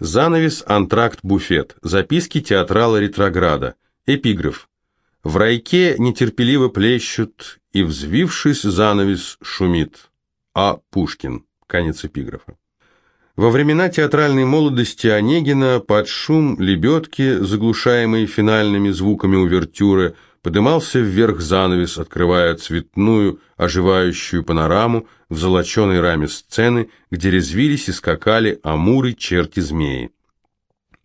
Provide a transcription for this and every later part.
Занавес, антракт, буфет. Записки театрала ретрограда. Эпиграф. В райке нетерпеливо плещут, и, взвившись, занавес шумит. А. Пушкин. Конец эпиграфа. Во времена театральной молодости Онегина под шум лебедки, заглушаемые финальными звуками увертюры, подымался вверх занавес, открывая цветную, оживающую панораму в золоченой раме сцены, где резвились и скакали амуры, черти, змеи.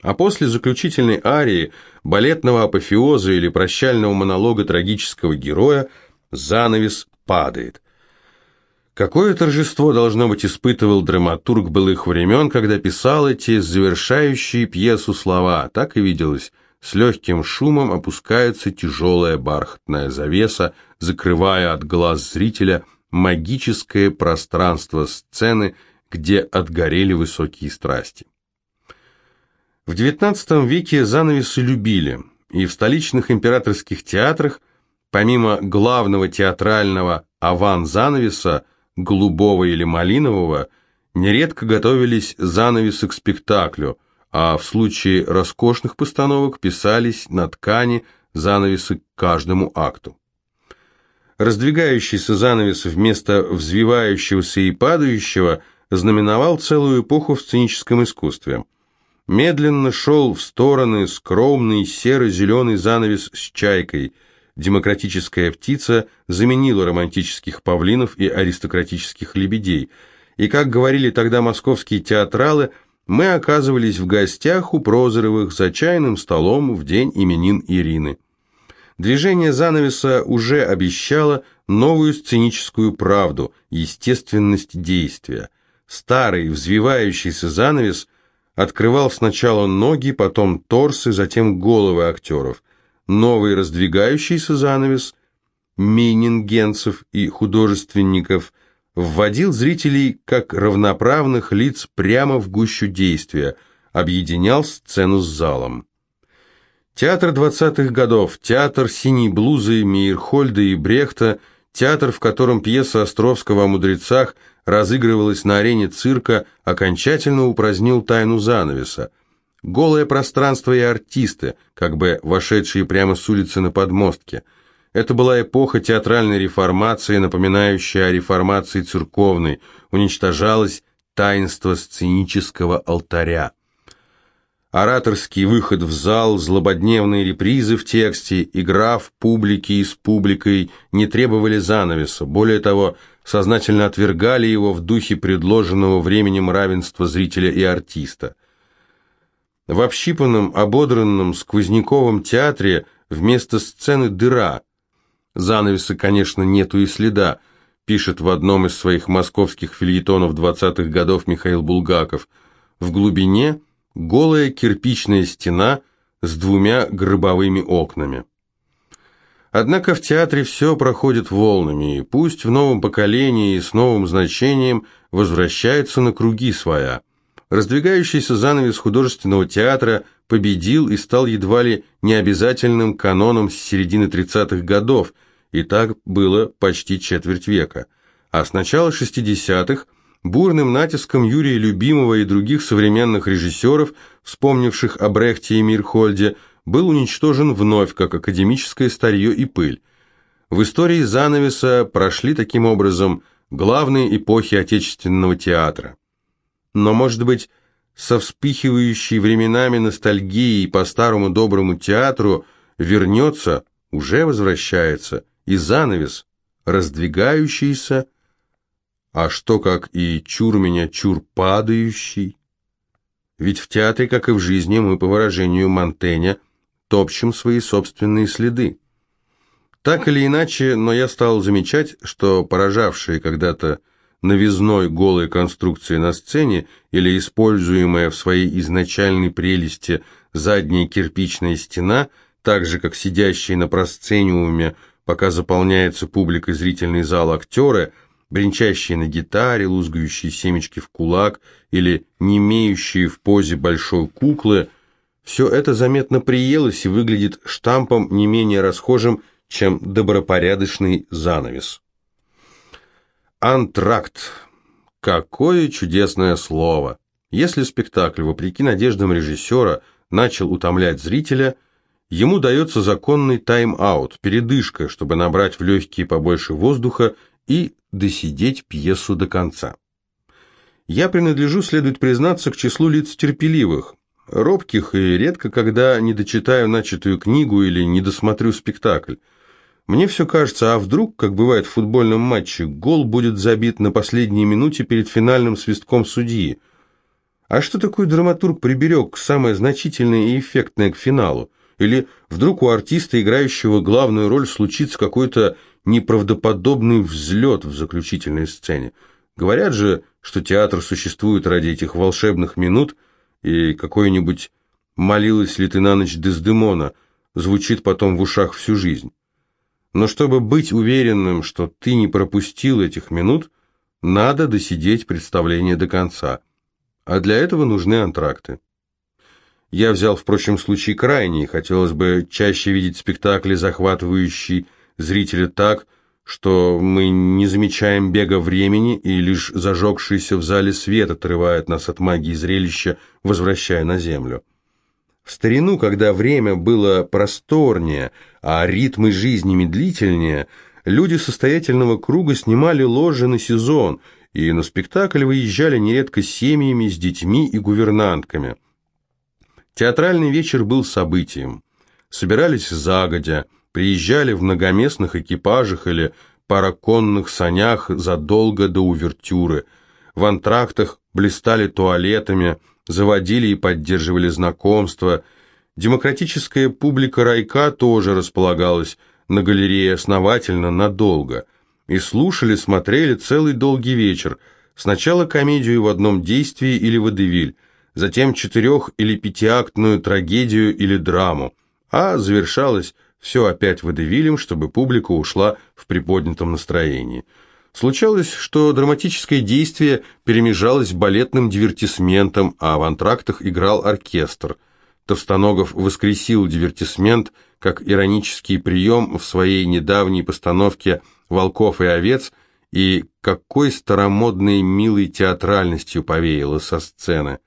А после заключительной арии, балетного апофеоза или прощального монолога трагического героя, занавес падает. Какое торжество, должно быть, испытывал драматург былых времен, когда писал эти завершающие пьесу слова, так и виделось, с легким шумом опускается тяжелая бархатная завеса, закрывая от глаз зрителя магическое пространство сцены, где отгорели высокие страсти. В XIX веке занавесы любили, и в столичных императорских театрах, помимо главного театрального аван-занавеса, голубого или малинового, нередко готовились занавесы к спектаклю, а в случае роскошных постановок писались на ткани занавесы к каждому акту. Раздвигающийся занавес вместо взвивающегося и падающего знаменовал целую эпоху в сценическом искусстве. Медленно шел в стороны скромный серо-зеленый занавес с чайкой – демократическая птица заменила романтических павлинов и аристократических лебедей, и, как говорили тогда московские театралы, мы оказывались в гостях у Прозоровых за чайным столом в день именин Ирины. Движение занавеса уже обещало новую сценическую правду, естественность действия. Старый, взвивающийся занавес открывал сначала ноги, потом торсы, затем головы актеров – новый раздвигающийся занавес мейнингенцев и художественников вводил зрителей как равноправных лиц прямо в гущу действия, объединял сцену с залом. Театр 20-х годов, театр синей блузы Мейерхольда и Брехта, театр, в котором пьеса Островского о мудрецах разыгрывалась на арене цирка, окончательно упразднил тайну занавеса – Голое пространство и артисты, как бы вошедшие прямо с улицы на подмостке. Это была эпоха театральной реформации, напоминающая о реформации церковной. Уничтожалось таинство сценического алтаря. Ораторский выход в зал, злободневные репризы в тексте, игра в публике и с публикой не требовали занавеса. Более того, сознательно отвергали его в духе предложенного временем равенства зрителя и артиста. В общипанном, ободранном сквозняковом театре вместо сцены дыра. Занавеса, конечно, нету и следа, пишет в одном из своих московских фильетонов 20-х годов Михаил Булгаков. В глубине голая кирпичная стена с двумя гробовыми окнами. Однако в театре все проходит волнами, и пусть в новом поколении и с новым значением возвращается на круги своя – Раздвигающийся занавес художественного театра победил и стал едва ли необязательным каноном с середины 30-х годов, и так было почти четверть века. А с начала 60-х бурным натиском Юрия Любимого и других современных режиссеров, вспомнивших о Брехте и Мирхольде, был уничтожен вновь, как академическое старье и пыль. В истории занавеса прошли таким образом главные эпохи отечественного театра но, может быть, со вспыхивающей временами ностальгией по старому доброму театру вернется, уже возвращается, и занавес, раздвигающийся, а что как и чур меня, чур падающий? Ведь в театре, как и в жизни, мы, по выражению Монтэня, топчем свои собственные следы. Так или иначе, но я стал замечать, что поражавшие когда-то новизной голой конструкции на сцене или используемая в своей изначальной прелести задняя кирпичная стена, так же, как сидящие на просцениуме, пока заполняется публикой зрительный зал актеры, бренчащие на гитаре, лузгающие семечки в кулак или не имеющие в позе большой куклы, все это заметно приелось и выглядит штампом не менее расхожим, чем добропорядочный занавес. Антракт. Какое чудесное слово! Если спектакль, вопреки надеждам режиссера, начал утомлять зрителя, ему дается законный тайм-аут, передышка, чтобы набрать в легкие побольше воздуха и досидеть пьесу до конца. Я принадлежу, следует признаться, к числу лиц терпеливых, робких и редко когда не дочитаю начатую книгу или не досмотрю спектакль. Мне все кажется, а вдруг, как бывает в футбольном матче, гол будет забит на последней минуте перед финальным свистком судьи. А что такой драматург приберег самое значительное и эффектное к финалу? Или вдруг у артиста, играющего главную роль, случится какой-то неправдоподобный взлет в заключительной сцене? Говорят же, что театр существует ради этих волшебных минут, и какой-нибудь «молилась ли ты на ночь Дездемона» звучит потом в ушах всю жизнь. Но чтобы быть уверенным, что ты не пропустил этих минут, надо досидеть представление до конца. А для этого нужны антракты. Я взял, впрочем, случай крайний. Хотелось бы чаще видеть спектакли, захватывающие зрителя так, что мы не замечаем бега времени, и лишь зажегшийся в зале свет отрывает нас от магии зрелища, возвращая на землю. В старину, когда время было просторнее, а ритмы жизни медлительнее, люди состоятельного круга снимали ложи на сезон, и на спектакль выезжали нередко семьями с детьми и гувернантками. Театральный вечер был событием. Собирались загодя, приезжали в многоместных экипажах или параконных санях задолго до увертюры, в антрактах блистали туалетами – заводили и поддерживали знакомства. Демократическая публика райка тоже располагалась на галерее основательно, надолго. И слушали, смотрели целый долгий вечер. Сначала комедию в одном действии или водевиль, затем четырех- или пятиактную трагедию или драму, а завершалось все опять водевилем, чтобы публика ушла в приподнятом настроении. Случалось, что драматическое действие перемежалось балетным дивертисментом, а в антрактах играл оркестр. Товстоногов воскресил дивертисмент как иронический прием в своей недавней постановке «Волков и овец», и какой старомодной милой театральностью повеяло со сцены.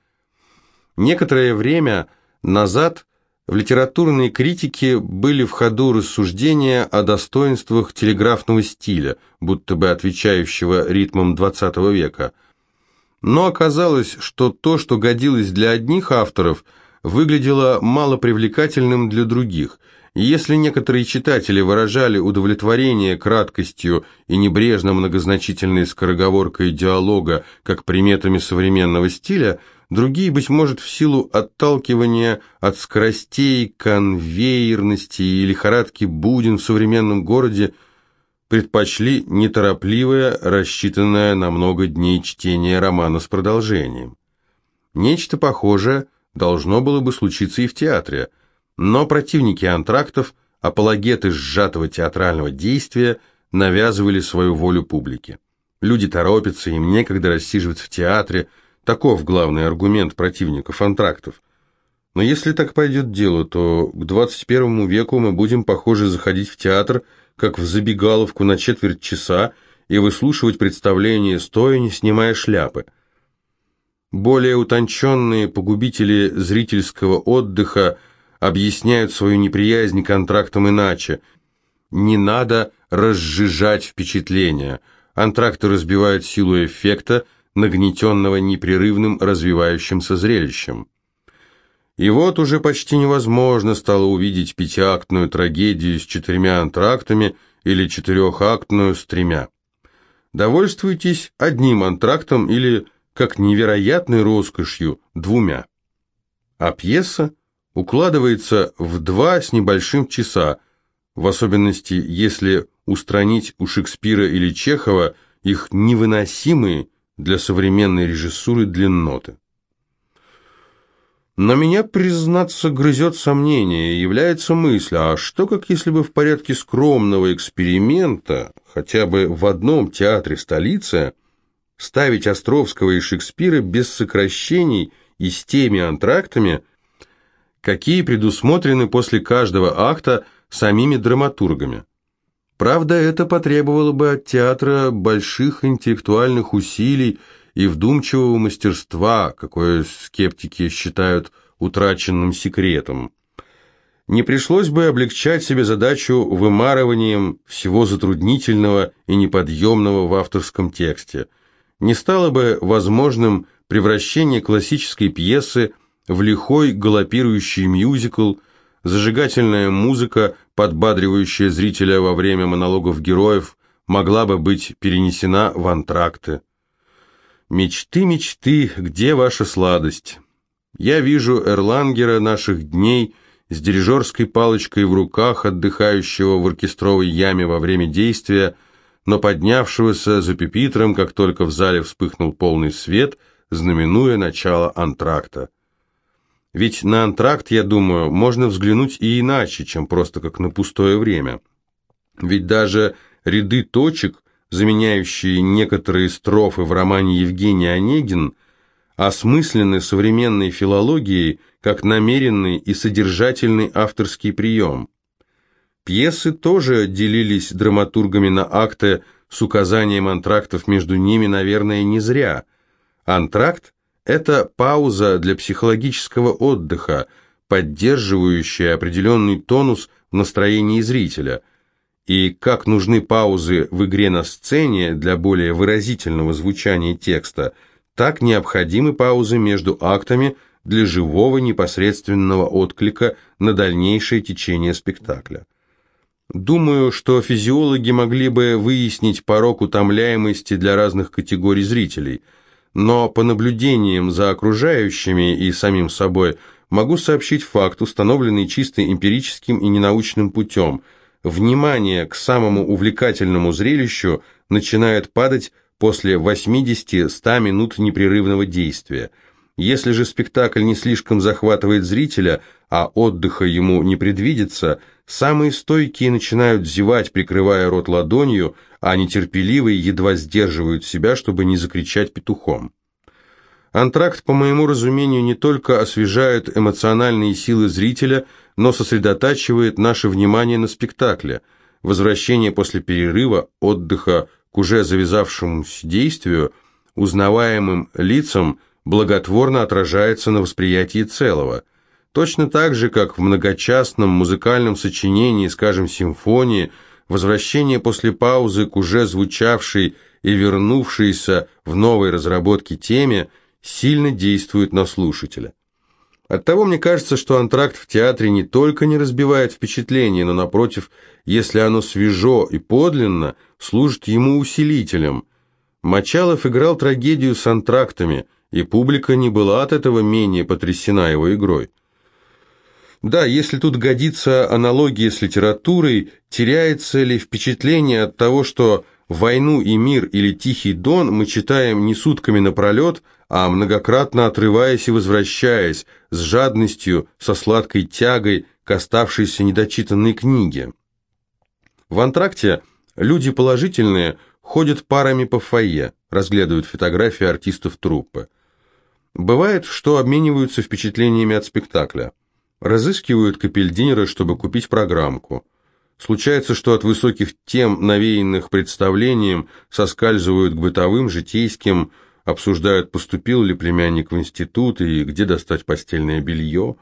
Некоторое время назад в литературной критике были в ходу рассуждения о достоинствах телеграфного стиля, будто бы отвечающего ритмам XX века. Но оказалось, что то, что годилось для одних авторов, выглядело малопривлекательным для других. И если некоторые читатели выражали удовлетворение краткостью и небрежно многозначительной скороговоркой диалога как приметами современного стиля – другие, быть может, в силу отталкивания от скоростей, конвейерности и лихорадки будин в современном городе, предпочли неторопливое, рассчитанное на много дней чтение романа с продолжением. Нечто похожее должно было бы случиться и в театре, но противники антрактов, апологеты сжатого театрального действия, навязывали свою волю публике. Люди торопятся, им некогда рассиживаться в театре, Таков главный аргумент противников антрактов. Но если так пойдет дело, то к 21 веку мы будем, похоже, заходить в театр, как в забегаловку на четверть часа, и выслушивать представление стоя, не снимая шляпы. Более утонченные погубители зрительского отдыха объясняют свою неприязнь к антрактам иначе. Не надо разжижать впечатления. Антракты разбивают силу эффекта, нагнетенного непрерывным развивающимся зрелищем. И вот уже почти невозможно стало увидеть пятиактную трагедию с четырьмя антрактами или четырехактную с тремя. Довольствуйтесь одним антрактом или, как невероятной роскошью, двумя. А пьеса укладывается в два с небольшим часа, в особенности если устранить у Шекспира или Чехова их невыносимые для современной режиссуры длинноты. Но меня, признаться, грызет сомнение, является мысль, а что как если бы в порядке скромного эксперимента, хотя бы в одном театре столицы, ставить Островского и Шекспира без сокращений и с теми антрактами, какие предусмотрены после каждого акта самими драматургами. Правда, это потребовало бы от театра больших интеллектуальных усилий и вдумчивого мастерства, какое скептики считают утраченным секретом. Не пришлось бы облегчать себе задачу вымарыванием всего затруднительного и неподъемного в авторском тексте. Не стало бы возможным превращение классической пьесы в лихой галопирующий мюзикл, зажигательная музыка, подбадривающая зрителя во время монологов героев, могла бы быть перенесена в антракты. Мечты, мечты, где ваша сладость? Я вижу Эрлангера наших дней с дирижерской палочкой в руках, отдыхающего в оркестровой яме во время действия, но поднявшегося за пепитром, как только в зале вспыхнул полный свет, знаменуя начало антракта. Ведь на антракт, я думаю, можно взглянуть и иначе, чем просто как на пустое время. Ведь даже ряды точек заменяющие некоторые строфы в романе Евгений Онегин, осмыслены современной филологией как намеренный и содержательный авторский прием. Пьесы тоже делились драматургами на акты с указанием антрактов между ними, наверное, не зря. Антракт – это пауза для психологического отдыха, поддерживающая определенный тонус в настроении зрителя – и как нужны паузы в игре на сцене для более выразительного звучания текста, так необходимы паузы между актами для живого непосредственного отклика на дальнейшее течение спектакля. Думаю, что физиологи могли бы выяснить порог утомляемости для разных категорий зрителей, но по наблюдениям за окружающими и самим собой могу сообщить факт, установленный чисто эмпирическим и ненаучным путем – внимание к самому увлекательному зрелищу начинает падать после 80-100 минут непрерывного действия. Если же спектакль не слишком захватывает зрителя, а отдыха ему не предвидится, самые стойкие начинают зевать, прикрывая рот ладонью, а нетерпеливые едва сдерживают себя, чтобы не закричать петухом. Антракт, по моему разумению, не только освежает эмоциональные силы зрителя, но сосредотачивает наше внимание на спектакле. Возвращение после перерыва, отдыха к уже завязавшемуся действию, узнаваемым лицам благотворно отражается на восприятии целого. Точно так же, как в многочастном музыкальном сочинении, скажем, симфонии, возвращение после паузы к уже звучавшей и вернувшейся в новой разработке теме сильно действует на слушателя. Оттого мне кажется, что антракт в театре не только не разбивает впечатление, но, напротив, если оно свежо и подлинно, служит ему усилителем. Мочалов играл трагедию с антрактами, и публика не была от этого менее потрясена его игрой. Да, если тут годится аналогия с литературой, теряется ли впечатление от того, что «Войну и мир» или «Тихий дон» мы читаем не сутками напролет, а многократно отрываясь и возвращаясь, с жадностью, со сладкой тягой к оставшейся недочитанной книге. В антракте люди положительные ходят парами по фойе, разглядывают фотографии артистов труппы. Бывает, что обмениваются впечатлениями от спектакля. Разыскивают капельдинера, чтобы купить программку. Случается, что от высоких тем, навеянных представлением, соскальзывают к бытовым, житейским, обсуждают, поступил ли племянник в институт и где достать постельное белье.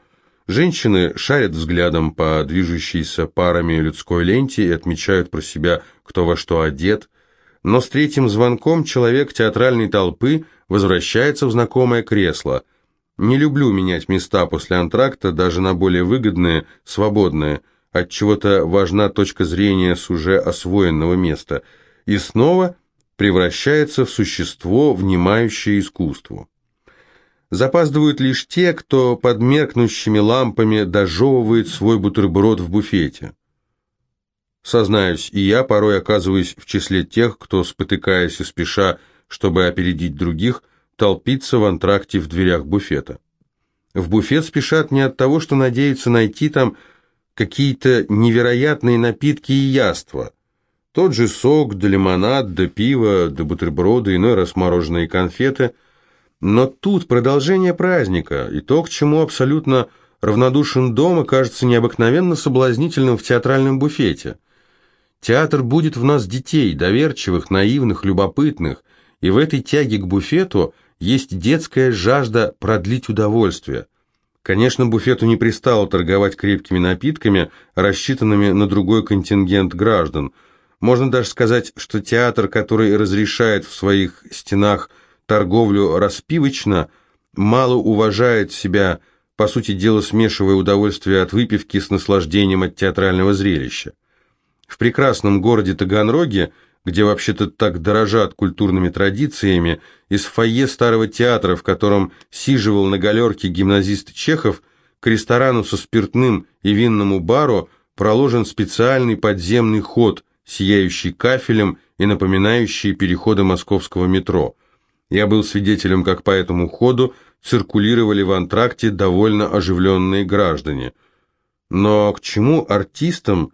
Женщины шарят взглядом по движущейся парами людской ленте и отмечают про себя, кто во что одет. Но с третьим звонком человек театральной толпы возвращается в знакомое кресло. Не люблю менять места после антракта, даже на более выгодные, свободные. От чего-то важна точка зрения с уже освоенного места. И снова – превращается в существо, внимающее искусству. Запаздывают лишь те, кто под меркнущими лампами дожевывает свой бутерброд в буфете. Сознаюсь, и я порой оказываюсь в числе тех, кто, спотыкаясь и спеша, чтобы опередить других, толпится в антракте в дверях буфета. В буфет спешат не от того, что надеются найти там какие-то невероятные напитки и яства, тот же сок, да лимонад, да пиво, да бутерброды, иной раз мороженые конфеты. Но тут продолжение праздника, и то, к чему абсолютно равнодушен дома, кажется необыкновенно соблазнительным в театральном буфете. Театр будет в нас детей, доверчивых, наивных, любопытных, и в этой тяге к буфету есть детская жажда продлить удовольствие. Конечно, буфету не пристало торговать крепкими напитками, рассчитанными на другой контингент граждан. Можно даже сказать, что театр, который разрешает в своих стенах торговлю распивочно, мало уважает себя, по сути дела смешивая удовольствие от выпивки с наслаждением от театрального зрелища. В прекрасном городе Таганроге – где вообще-то так дорожат культурными традициями, из фойе старого театра, в котором сиживал на галерке гимназист Чехов, к ресторану со спиртным и винному бару проложен специальный подземный ход, сияющий кафелем и напоминающий переходы московского метро. Я был свидетелем, как по этому ходу циркулировали в антракте довольно оживленные граждане. Но к чему артистам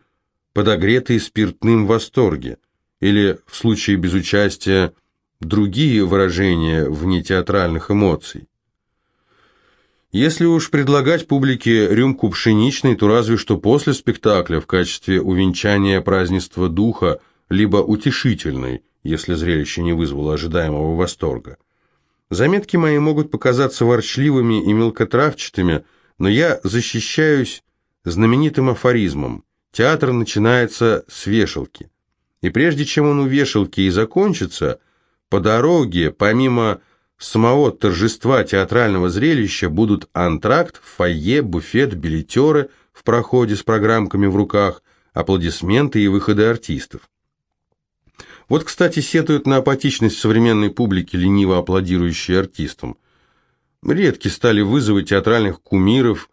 подогретые спиртным восторги? Или, в случае без участия, другие выражения вне театральных эмоций. Если уж предлагать публике рюмку пшеничной, то разве что после спектакля в качестве увенчания празднества духа, либо утешительной, если зрелище не вызвало ожидаемого восторга. Заметки мои могут показаться ворчливыми и мелкотравчатыми, но я защищаюсь знаменитым афоризмом. Театр начинается с вешалки. И прежде чем он у вешалки и закончится, по дороге, помимо самого торжества театрального зрелища, будут антракт, фойе, буфет, билетеры в проходе с программками в руках, аплодисменты и выходы артистов. Вот, кстати, сетуют на апатичность современной публики, лениво аплодирующей артистам. Редки стали вызовы театральных кумиров,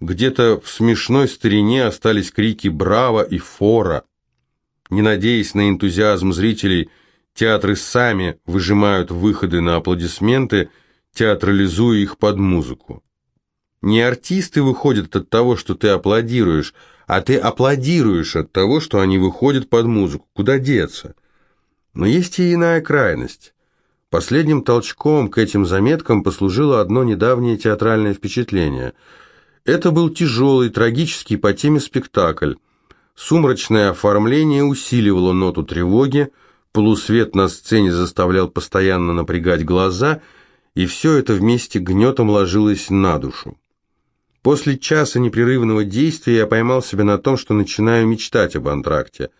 где-то в смешной старине остались крики «Браво!» и «Фора!». Не надеясь на энтузиазм зрителей, театры сами выжимают выходы на аплодисменты, театрализуя их под музыку. Не артисты выходят от того, что ты аплодируешь, а ты аплодируешь от того, что они выходят под музыку. Куда деться? Но есть и иная крайность. Последним толчком к этим заметкам послужило одно недавнее театральное впечатление. Это был тяжелый, трагический по теме спектакль. Сумрачное оформление усиливало ноту тревоги, полусвет на сцене заставлял постоянно напрягать глаза, и все это вместе гнетом ложилось на душу. После часа непрерывного действия я поймал себя на том, что начинаю мечтать об антракте.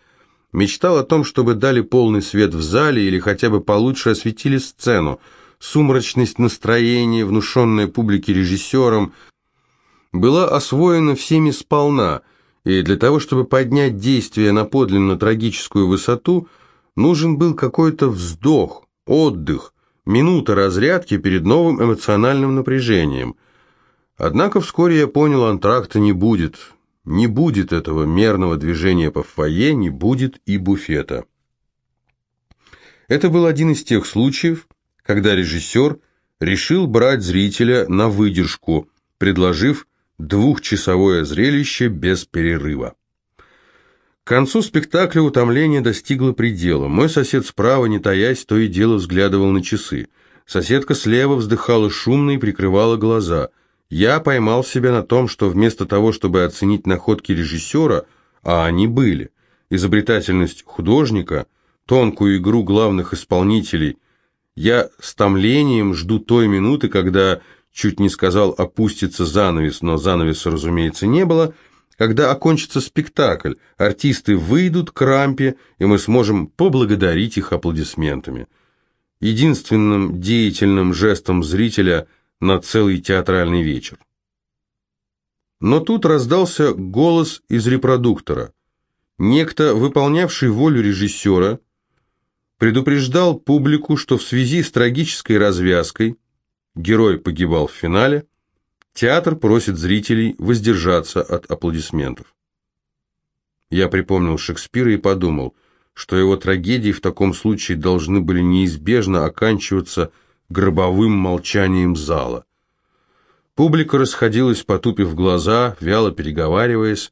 Мечтал о том, чтобы дали полный свет в зале или хотя бы получше осветили сцену. Сумрачность настроения, внушенная публике режиссером, была освоена всеми сполна – и для того, чтобы поднять действие на подлинно трагическую высоту, нужен был какой-то вздох, отдых, минута разрядки перед новым эмоциональным напряжением. Однако вскоре я понял, антракта не будет. Не будет этого мерного движения по фойе, не будет и буфета. Это был один из тех случаев, когда режиссер решил брать зрителя на выдержку, предложив Двухчасовое зрелище без перерыва. К концу спектакля утомление достигло предела. Мой сосед справа, не таясь, то и дело взглядывал на часы. Соседка слева вздыхала шумно и прикрывала глаза. Я поймал себя на том, что вместо того, чтобы оценить находки режиссера, а они были, изобретательность художника, тонкую игру главных исполнителей, я с томлением жду той минуты, когда чуть не сказал «опустится занавес», но занавеса, разумеется, не было, когда окончится спектакль, артисты выйдут к рампе, и мы сможем поблагодарить их аплодисментами. Единственным деятельным жестом зрителя на целый театральный вечер. Но тут раздался голос из репродуктора. Некто, выполнявший волю режиссера, предупреждал публику, что в связи с трагической развязкой Герой погибал в финале. Театр просит зрителей воздержаться от аплодисментов. Я припомнил Шекспира и подумал, что его трагедии в таком случае должны были неизбежно оканчиваться гробовым молчанием зала. Публика расходилась, потупив глаза, вяло переговариваясь,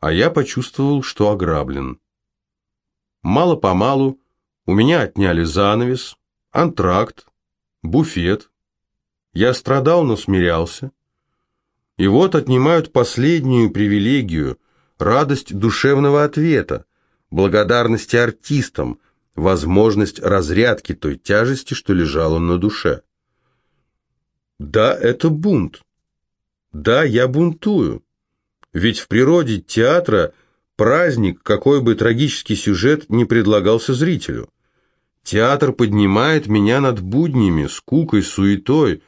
а я почувствовал, что ограблен. Мало-помалу у меня отняли занавес, антракт, буфет, я страдал, но смирялся. И вот отнимают последнюю привилегию, радость душевного ответа, благодарности артистам, возможность разрядки той тяжести, что лежала на душе. Да, это бунт. Да, я бунтую. Ведь в природе театра праздник, какой бы трагический сюжет не предлагался зрителю. Театр поднимает меня над буднями, скукой, суетой,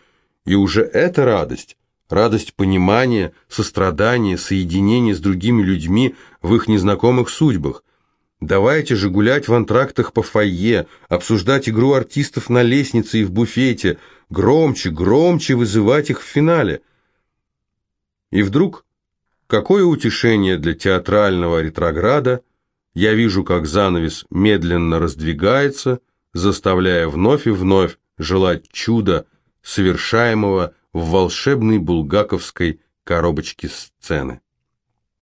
и уже эта радость, радость понимания, сострадания, соединения с другими людьми в их незнакомых судьбах. Давайте же гулять в антрактах по фойе, обсуждать игру артистов на лестнице и в буфете, громче, громче вызывать их в финале. И вдруг, какое утешение для театрального ретрограда, я вижу, как занавес медленно раздвигается, заставляя вновь и вновь желать чуда, совершаемого в волшебной булгаковской коробочке сцены.